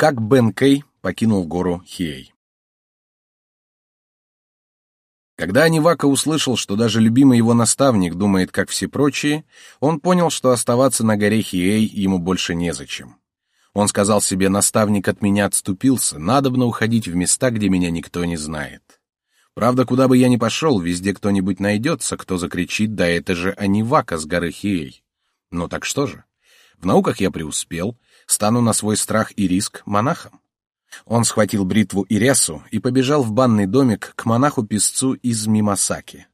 Как Бен Кей покинул гору Хиэй. Когда Анивака услышал, что даже любимый его наставник думает, как все прочие, он понял, что оставаться на горе Хиэй ему больше незачем. Он сказал себе, наставник от меня отступился, надобно уходить в места, где меня никто не знает. Правда, куда бы я ни пошел, везде кто-нибудь найдется, кто закричит, да это же Анивака с горы Хиэй. Ну так что же? В науках я преуспел, стану на свой страх и риск монахом. Он схватил бритву и рясу и побежал в банный домик к монаху-песцу из Мимасаки.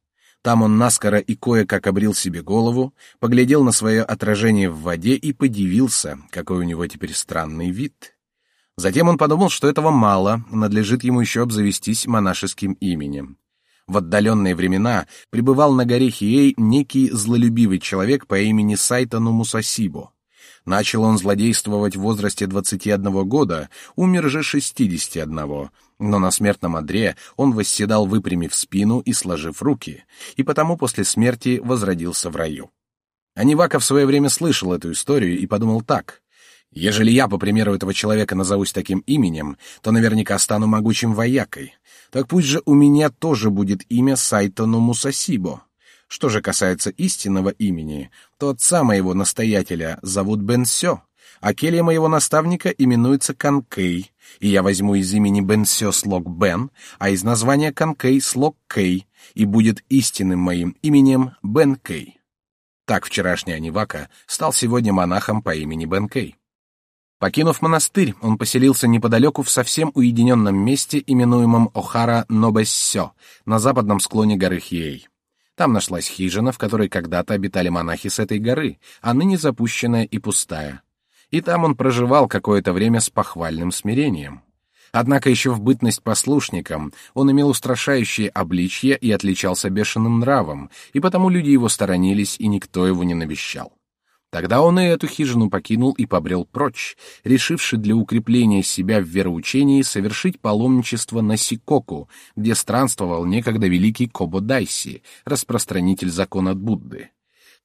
Там он наскоро и кое-как обрил себе голову, поглядел на свое отражение в воде и подивился, какой у него теперь странный вид. Затем он подумал, что этого мало, надлежит ему еще обзавестись монашеским именем. В отдаленные времена пребывал на горе Хиэй некий злолюбивый человек по имени Сайтану Мусасибо. Начал он злодействовать в возрасте 21 года, умер же 61, но на смертном одре он восседал, выпрямив спину и сложив руки, и потому после смерти возродился в раю. Анивака в свое время слышал эту историю и подумал так. Ежели я, по примеру этого человека, назовусь таким именем, то наверняка стану могучим воякой. Так пусть же у меня тоже будет имя Сайтону Мусасибо. Что же касается истинного имени, то отца моего настоятеля зовут Бенсё, а келья моего наставника именуется Канкей, и я возьму из имени Бенсё слог Бен, а из названия Канкей слог Кей, и будет истинным моим именем Бен Кей. Так вчерашний Анивака стал сегодня монахом по имени Бен Кей. Покинув монастырь, он поселился неподалеку в совсем уединенном месте, именуемом Охара Нобессё, на западном склоне горы Хиэй. Там нашлась хижина, в которой когда-то обитали монахи с этой горы, а ныне запущенная и пустая. И там он проживал какое-то время с похвальным смирением. Однако еще в бытность послушником он имел устрашающее обличье и отличался бешеным нравом, и потому люди его сторонились, и никто его не навещал. Тогда он и эту хижину покинул и побрел прочь, решивший для укрепления себя в вероучении совершить паломничество на Сикоку, где странствовал некогда великий Кободайси, распространитель закона Будды.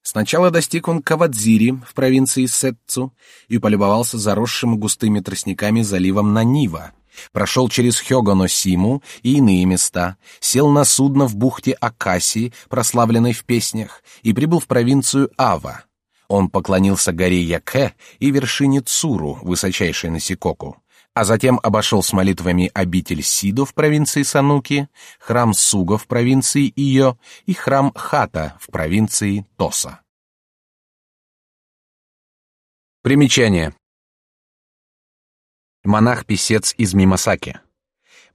Сначала достиг он Кавадзири в провинции Сетцу и полюбовался заросшим густыми тростниками заливом Нанива, прошел через Хёгоносиму и иные места, сел на судно в бухте Акаси, прославленной в песнях, и прибыл в провинцию Ава. Он поклонился горе Яке и вершине Цуру, высочайшей на Сикоку, а затем обошел с молитвами обитель Сидо в провинции Сануки, храм Суга в провинции Ио и храм Хата в провинции Тоса. Примечание. Монах-писец из Мимасаки.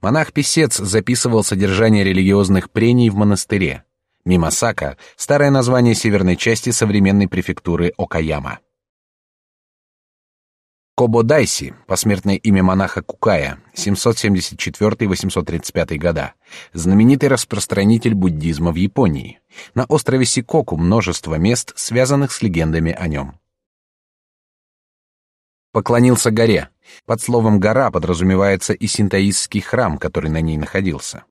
Монах-писец записывал содержание религиозных прений в монастыре. Мимасака — старое название северной части современной префектуры Окаяма. Кободайси, посмертное имя монаха Кукая, 774-835 года, знаменитый распространитель буддизма в Японии. На острове Сикоку множество мест, связанных с легендами о нем. Поклонился горе. Под словом «гора» подразумевается и синтоистский храм, который на ней находился.